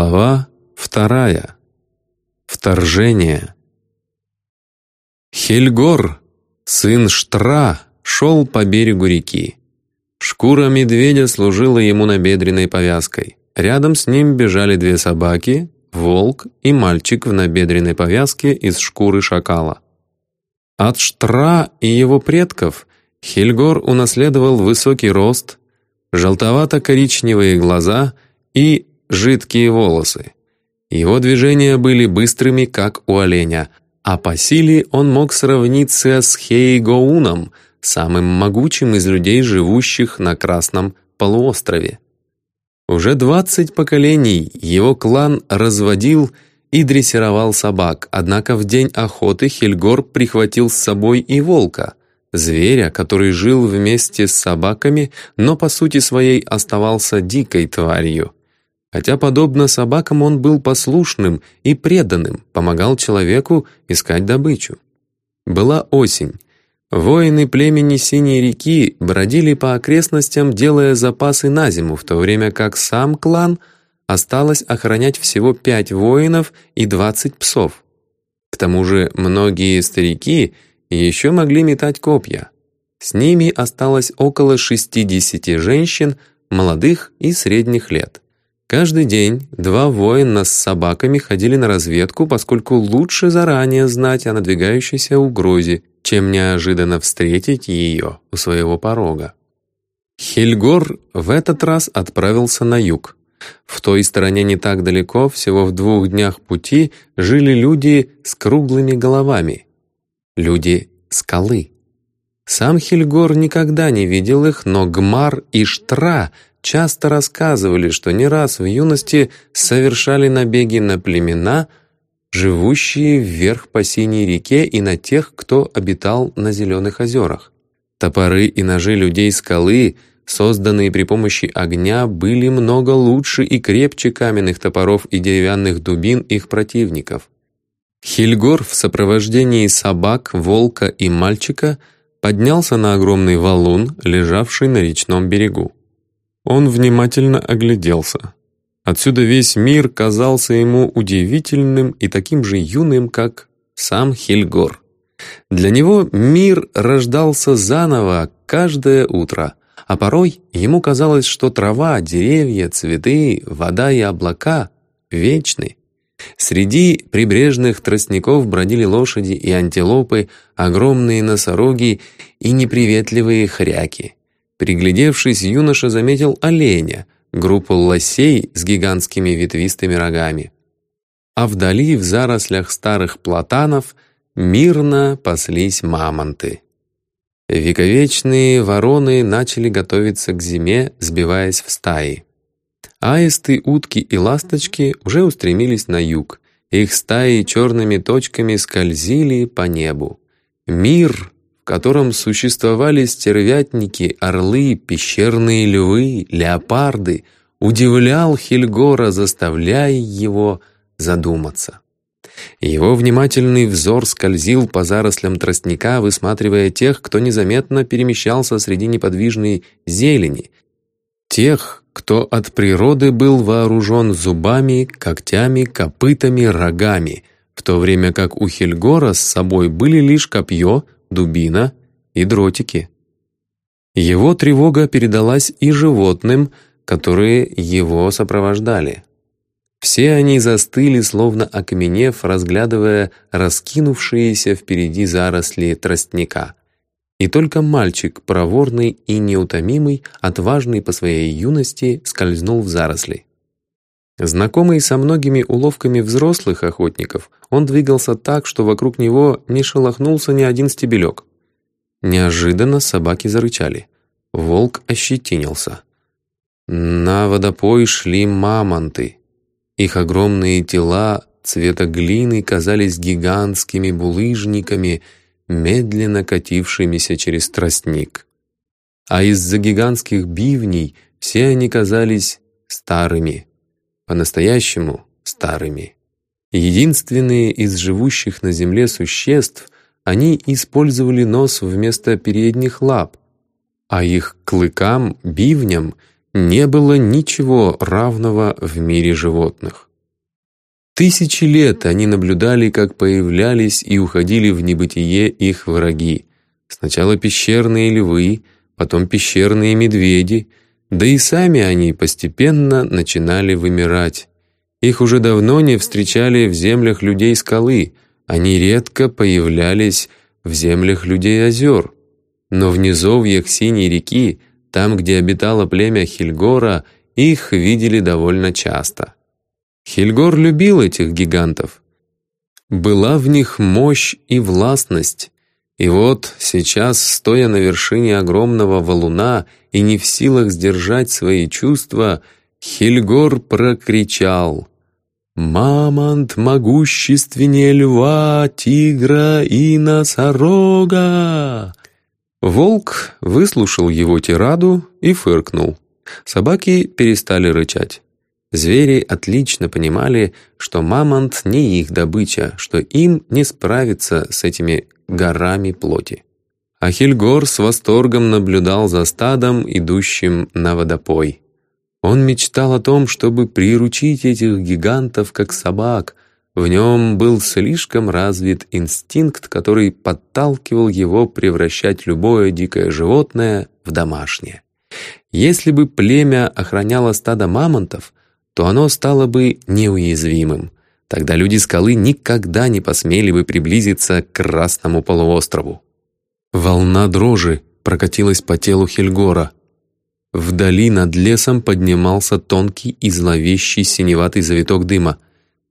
Глава вторая. Вторжение. Хельгор, сын Штра, шел по берегу реки. Шкура медведя служила ему набедренной повязкой. Рядом с ним бежали две собаки, волк и мальчик в набедренной повязке из шкуры шакала. От Штра и его предков Хельгор унаследовал высокий рост, желтовато-коричневые глаза и жидкие волосы. Его движения были быстрыми, как у оленя, а по силе он мог сравниться с Хейгоуном, самым могучим из людей, живущих на Красном полуострове. Уже двадцать поколений его клан разводил и дрессировал собак, однако в день охоты Хельгор прихватил с собой и волка, зверя, который жил вместе с собаками, но по сути своей оставался дикой тварью. Хотя, подобно собакам, он был послушным и преданным, помогал человеку искать добычу. Была осень. Воины племени Синей реки бродили по окрестностям, делая запасы на зиму, в то время как сам клан осталось охранять всего пять воинов и двадцать псов. К тому же многие старики еще могли метать копья. С ними осталось около шестидесяти женщин, молодых и средних лет. Каждый день два воина с собаками ходили на разведку, поскольку лучше заранее знать о надвигающейся угрозе, чем неожиданно встретить ее у своего порога. Хельгор в этот раз отправился на юг. В той стороне не так далеко, всего в двух днях пути, жили люди с круглыми головами. Люди скалы. Сам Хельгор никогда не видел их, но Гмар и Штра — часто рассказывали, что не раз в юности совершали набеги на племена, живущие вверх по синей реке и на тех, кто обитал на зеленых озерах. Топоры и ножи людей скалы, созданные при помощи огня, были много лучше и крепче каменных топоров и деревянных дубин их противников. Хильгор в сопровождении собак, волка и мальчика поднялся на огромный валун, лежавший на речном берегу. Он внимательно огляделся. Отсюда весь мир казался ему удивительным и таким же юным, как сам Хильгор. Для него мир рождался заново каждое утро, а порой ему казалось, что трава, деревья, цветы, вода и облака вечны. Среди прибрежных тростников бродили лошади и антилопы, огромные носороги и неприветливые хряки. Приглядевшись, юноша заметил оленя, группу лосей с гигантскими ветвистыми рогами. А вдали, в зарослях старых платанов, мирно паслись мамонты. Вековечные вороны начали готовиться к зиме, сбиваясь в стаи. Аисты, утки и ласточки уже устремились на юг. Их стаи черными точками скользили по небу. Мир котором существовали стервятники, орлы, пещерные львы, леопарды, удивлял Хельгора, заставляя его задуматься. Его внимательный взор скользил по зарослям тростника, высматривая тех, кто незаметно перемещался среди неподвижной зелени, тех, кто от природы был вооружен зубами, когтями, копытами, рогами, в то время как у Хельгора с собой были лишь копье, дубина и дротики. Его тревога передалась и животным, которые его сопровождали. Все они застыли, словно окаменев, разглядывая раскинувшиеся впереди заросли тростника. И только мальчик, проворный и неутомимый, отважный по своей юности, скользнул в заросли. Знакомый со многими уловками взрослых охотников, он двигался так, что вокруг него не шелохнулся ни один стебелек. Неожиданно собаки зарычали. Волк ощетинился. На водопой шли мамонты. Их огромные тела цвета глины казались гигантскими булыжниками, медленно катившимися через тростник. А из-за гигантских бивней все они казались старыми, по-настоящему старыми. Единственные из живущих на Земле существ, они использовали нос вместо передних лап, а их клыкам, бивням не было ничего равного в мире животных. Тысячи лет они наблюдали, как появлялись и уходили в небытие их враги. Сначала пещерные львы, потом пещерные медведи, да и сами они постепенно начинали вымирать. Их уже давно не встречали в землях людей скалы, они редко появлялись в землях людей озер. Но в низовьях Синей реки, там, где обитало племя Хильгора, их видели довольно часто. Хильгор любил этих гигантов. Была в них мощь и властность. И вот сейчас, стоя на вершине огромного валуна и не в силах сдержать свои чувства, Хильгор прокричал «Мамонт могущественнее льва, тигра и носорога!» Волк выслушал его тираду и фыркнул. Собаки перестали рычать. Звери отлично понимали, что мамонт не их добыча, что им не справиться с этими горами плоти. А Хильгор с восторгом наблюдал за стадом, идущим на водопой. Он мечтал о том, чтобы приручить этих гигантов как собак. В нем был слишком развит инстинкт, который подталкивал его превращать любое дикое животное в домашнее. Если бы племя охраняло стадо мамонтов, то оно стало бы неуязвимым. Тогда люди скалы никогда не посмели бы приблизиться к Красному полуострову. Волна дрожи прокатилась по телу Хельгора. Вдали над лесом поднимался тонкий и зловещий синеватый завиток дыма.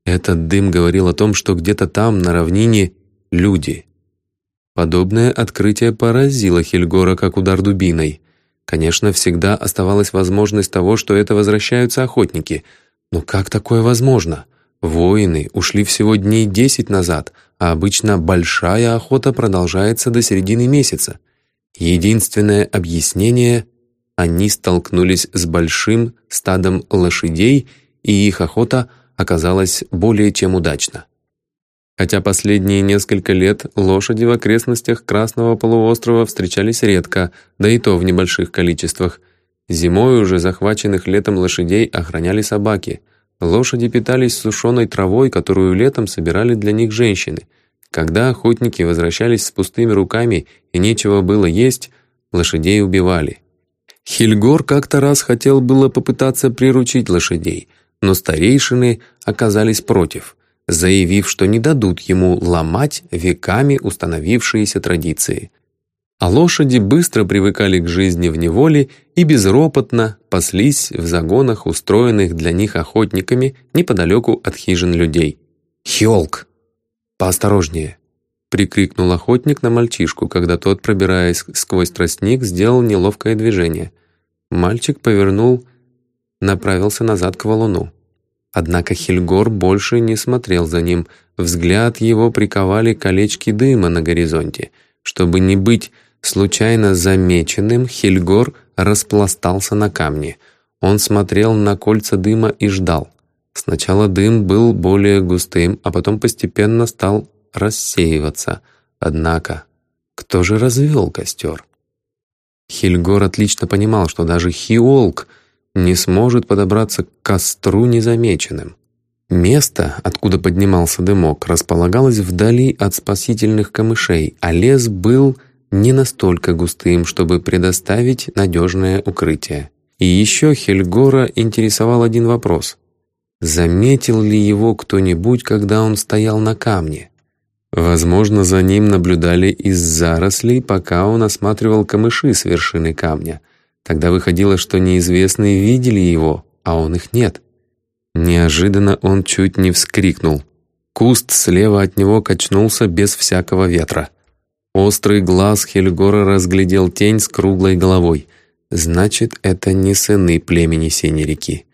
Этот дым говорил о том, что где-то там, на равнине, люди. Подобное открытие поразило Хельгора как удар дубиной. Конечно, всегда оставалась возможность того, что это возвращаются охотники. Но как такое возможно? Воины ушли всего дней десять назад, а обычно большая охота продолжается до середины месяца. Единственное объяснение — они столкнулись с большим стадом лошадей, и их охота оказалась более чем удачна. Хотя последние несколько лет лошади в окрестностях Красного полуострова встречались редко, да и то в небольших количествах. Зимой уже захваченных летом лошадей охраняли собаки. Лошади питались сушеной травой, которую летом собирали для них женщины. Когда охотники возвращались с пустыми руками и нечего было есть, лошадей убивали. Хильгор как-то раз хотел было попытаться приручить лошадей, но старейшины оказались против – заявив, что не дадут ему ломать веками установившиеся традиции. А лошади быстро привыкали к жизни в неволе и безропотно паслись в загонах, устроенных для них охотниками неподалеку от хижин людей. «Хёлк! Поосторожнее!» — прикрикнул охотник на мальчишку, когда тот, пробираясь сквозь тростник, сделал неловкое движение. Мальчик повернул, направился назад к валуну. Однако Хельгор больше не смотрел за ним. Взгляд его приковали колечки дыма на горизонте. Чтобы не быть случайно замеченным, Хельгор распластался на камне. Он смотрел на кольца дыма и ждал. Сначала дым был более густым, а потом постепенно стал рассеиваться. Однако, кто же развел костер? Хельгор отлично понимал, что даже Хиолк — не сможет подобраться к костру незамеченным. Место, откуда поднимался дымок, располагалось вдали от спасительных камышей, а лес был не настолько густым, чтобы предоставить надежное укрытие. И еще Хельгора интересовал один вопрос. Заметил ли его кто-нибудь, когда он стоял на камне? Возможно, за ним наблюдали из зарослей, пока он осматривал камыши с вершины камня. Тогда выходило, что неизвестные видели его, а он их нет. Неожиданно он чуть не вскрикнул. Куст слева от него качнулся без всякого ветра. Острый глаз Хельгора разглядел тень с круглой головой. Значит, это не сыны племени Синей реки.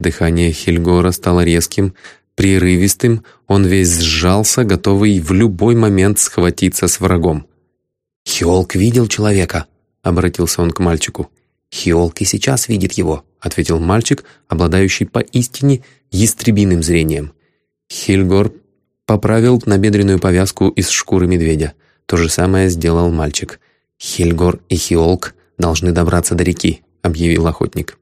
Дыхание Хельгора стало резким, прерывистым, он весь сжался, готовый в любой момент схватиться с врагом. «Хиолк видел человека», — обратился он к мальчику. «Хиолк и сейчас видит его», — ответил мальчик, обладающий поистине ястребиным зрением. Хильгор поправил набедренную повязку из шкуры медведя. То же самое сделал мальчик. «Хильгор и Хиолк должны добраться до реки», — объявил охотник.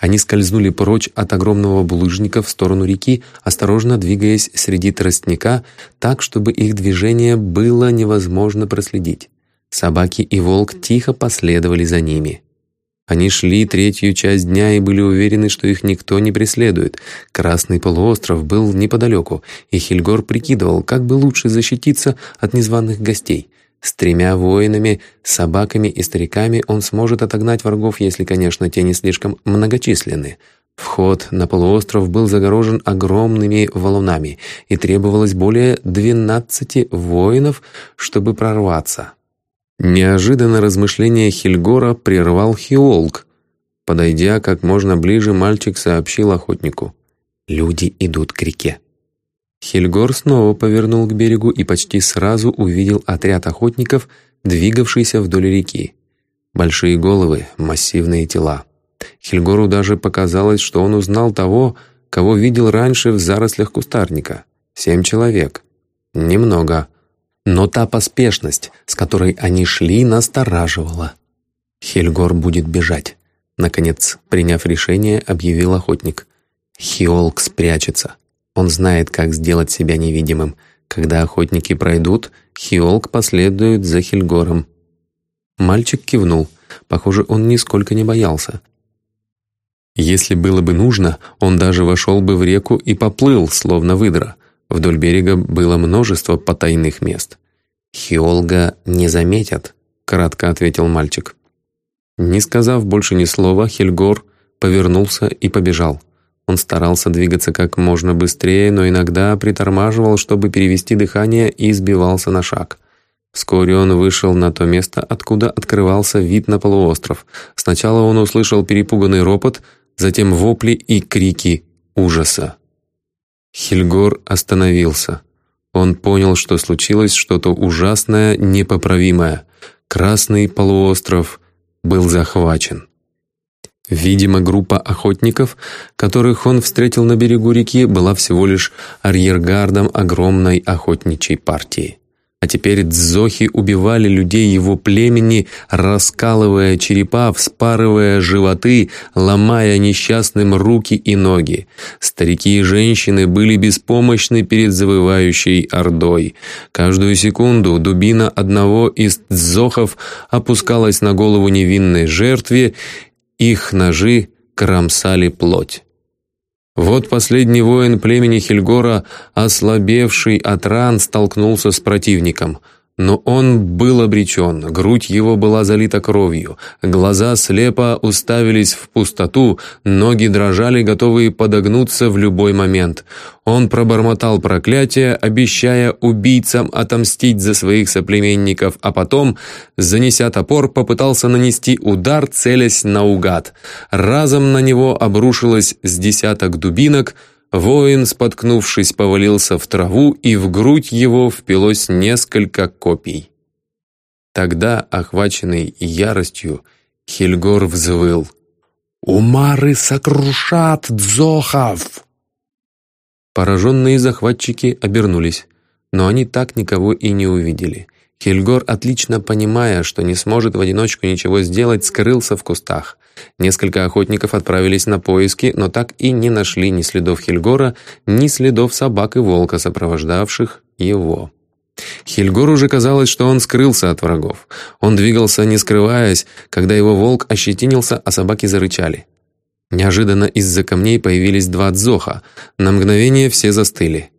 Они скользнули прочь от огромного булыжника в сторону реки, осторожно двигаясь среди тростника, так, чтобы их движение было невозможно проследить. Собаки и волк тихо последовали за ними. Они шли третью часть дня и были уверены, что их никто не преследует. Красный полуостров был неподалеку, и Хильгор прикидывал, как бы лучше защититься от незваных гостей. С тремя воинами, собаками и стариками он сможет отогнать врагов, если, конечно, те не слишком многочисленны. Вход на полуостров был загорожен огромными валунами, и требовалось более двенадцати воинов, чтобы прорваться. Неожиданно размышление Хильгора прервал Хиолк. Подойдя как можно ближе, мальчик сообщил охотнику. «Люди идут к реке». Хильгор снова повернул к берегу и почти сразу увидел отряд охотников, двигавшийся вдоль реки. Большие головы, массивные тела. Хильгору даже показалось, что он узнал того, кого видел раньше в зарослях кустарника. Семь человек. Немного. Но та поспешность, с которой они шли, настораживала. «Хельгор будет бежать», — наконец, приняв решение, объявил охотник. «Хиолк спрячется. Он знает, как сделать себя невидимым. Когда охотники пройдут, Хиолк последует за Хельгором». Мальчик кивнул. Похоже, он нисколько не боялся. Если было бы нужно, он даже вошел бы в реку и поплыл, словно выдра. Вдоль берега было множество потайных мест. «Хиолга не заметят», — кратко ответил мальчик. Не сказав больше ни слова, Хельгор повернулся и побежал. Он старался двигаться как можно быстрее, но иногда притормаживал, чтобы перевести дыхание, и сбивался на шаг. Вскоре он вышел на то место, откуда открывался вид на полуостров. Сначала он услышал перепуганный ропот, затем вопли и крики ужаса. Хельгор остановился. Он понял, что случилось что-то ужасное, непоправимое. Красный полуостров был захвачен. Видимо, группа охотников, которых он встретил на берегу реки, была всего лишь арьергардом огромной охотничьей партии. А теперь дзохи убивали людей его племени, раскалывая черепа, вспарывая животы, ломая несчастным руки и ноги. Старики и женщины были беспомощны перед завывающей ордой. Каждую секунду дубина одного из дзохов опускалась на голову невинной жертве, их ножи кромсали плоть. Вот последний воин племени Хельгора, ослабевший от ран, столкнулся с противником. Но он был обречен, грудь его была залита кровью, глаза слепо уставились в пустоту, ноги дрожали, готовые подогнуться в любой момент. Он пробормотал проклятие, обещая убийцам отомстить за своих соплеменников, а потом, занеся топор, попытался нанести удар, целясь наугад. Разом на него обрушилось с десяток дубинок — Воин, споткнувшись, повалился в траву, и в грудь его впилось несколько копий. Тогда, охваченный яростью, Хельгор взвыл. «Умары сокрушат дзохов!» Пораженные захватчики обернулись, но они так никого и не увидели. Хельгор, отлично понимая, что не сможет в одиночку ничего сделать, скрылся в кустах. Несколько охотников отправились на поиски, но так и не нашли ни следов Хельгора, ни следов собак и волка, сопровождавших его. Хельгор уже казалось, что он скрылся от врагов. Он двигался, не скрываясь, когда его волк ощетинился, а собаки зарычали. Неожиданно из-за камней появились два дзоха. На мгновение все застыли.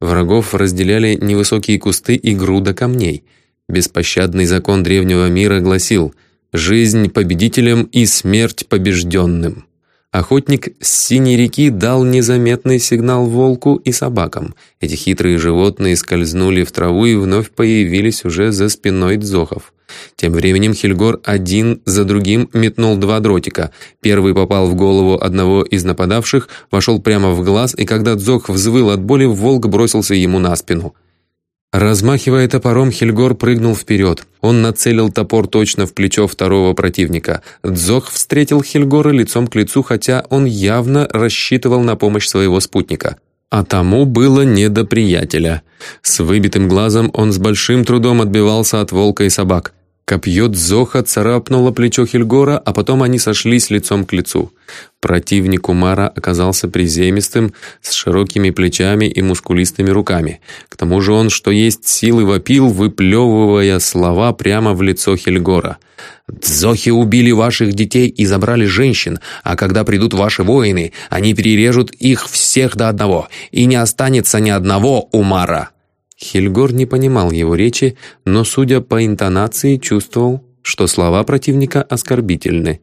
Врагов разделяли невысокие кусты и груда камней. Беспощадный закон древнего мира гласил — Жизнь победителям и смерть побежденным. Охотник с синей реки дал незаметный сигнал волку и собакам. Эти хитрые животные скользнули в траву и вновь появились уже за спиной дзохов. Тем временем Хельгор один за другим метнул два дротика. Первый попал в голову одного из нападавших, вошел прямо в глаз, и когда дзох взвыл от боли, волк бросился ему на спину. Размахивая топором, Хельгор прыгнул вперед. Он нацелил топор точно в плечо второго противника. Дзох встретил Хельгора лицом к лицу, хотя он явно рассчитывал на помощь своего спутника. А тому было не до приятеля. С выбитым глазом он с большим трудом отбивался от волка и собак. Копье Дзоха царапнуло плечо Хельгора, а потом они сошлись лицом к лицу. Противник Умара оказался приземистым, с широкими плечами и мускулистыми руками. К тому же он, что есть силы, вопил, выплевывая слова прямо в лицо Хельгора. «Дзохи убили ваших детей и забрали женщин, а когда придут ваши воины, они перережут их всех до одного, и не останется ни одного Умара!» Хельгор не понимал его речи, но, судя по интонации, чувствовал, что слова противника оскорбительны.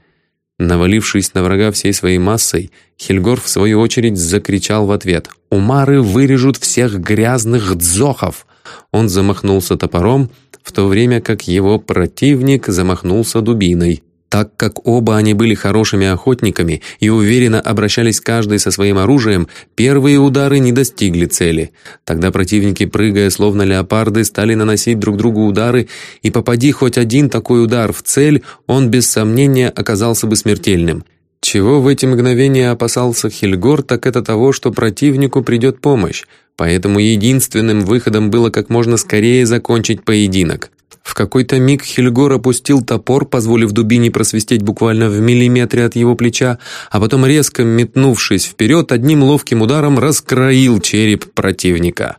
Навалившись на врага всей своей массой, Хельгор, в свою очередь, закричал в ответ «Умары вырежут всех грязных дзохов!» Он замахнулся топором, в то время как его противник замахнулся дубиной. Так как оба они были хорошими охотниками и уверенно обращались каждый со своим оружием, первые удары не достигли цели. Тогда противники, прыгая словно леопарды, стали наносить друг другу удары, и попади хоть один такой удар в цель, он без сомнения оказался бы смертельным. Чего в эти мгновения опасался Хильгор, так это того, что противнику придет помощь, поэтому единственным выходом было как можно скорее закончить поединок. В какой-то миг Хельгор опустил топор, позволив дубине просвистеть буквально в миллиметре от его плеча, а потом, резко метнувшись вперед, одним ловким ударом раскроил череп противника.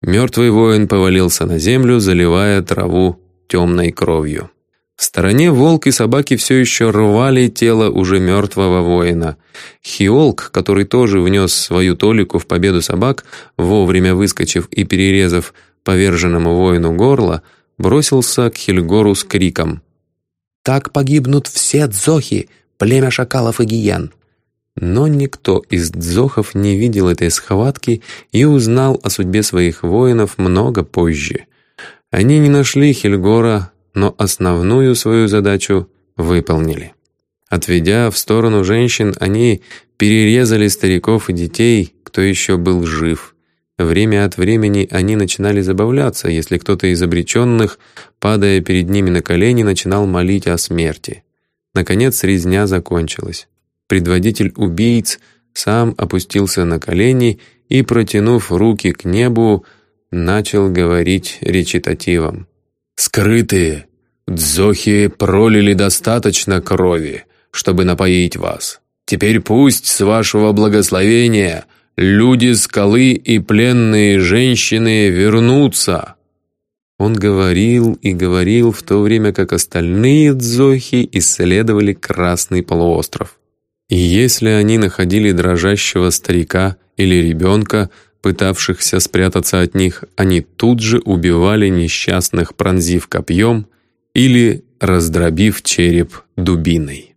Мертвый воин повалился на землю, заливая траву темной кровью. В стороне волк и собаки все еще рвали тело уже мертвого воина. Хиолк, который тоже внес свою толику в победу собак, вовремя выскочив и перерезав поверженному воину горло, бросился к Хельгору с криком. «Так погибнут все дзохи, племя шакалов и гиен!» Но никто из дзохов не видел этой схватки и узнал о судьбе своих воинов много позже. Они не нашли Хельгора, но основную свою задачу выполнили. Отведя в сторону женщин, они перерезали стариков и детей, кто еще был жив. Время от времени они начинали забавляться, если кто-то из обреченных, падая перед ними на колени, начинал молить о смерти. Наконец резня закончилась. Предводитель убийц сам опустился на колени и, протянув руки к небу, начал говорить речитативом. «Скрытые! Дзохи пролили достаточно крови, чтобы напоить вас. Теперь пусть с вашего благословения — Люди скалы и пленные женщины вернутся!» Он говорил и говорил, в то время как остальные дзохи исследовали Красный полуостров. И если они находили дрожащего старика или ребенка, пытавшихся спрятаться от них, они тут же убивали несчастных, пронзив копьем или раздробив череп дубиной.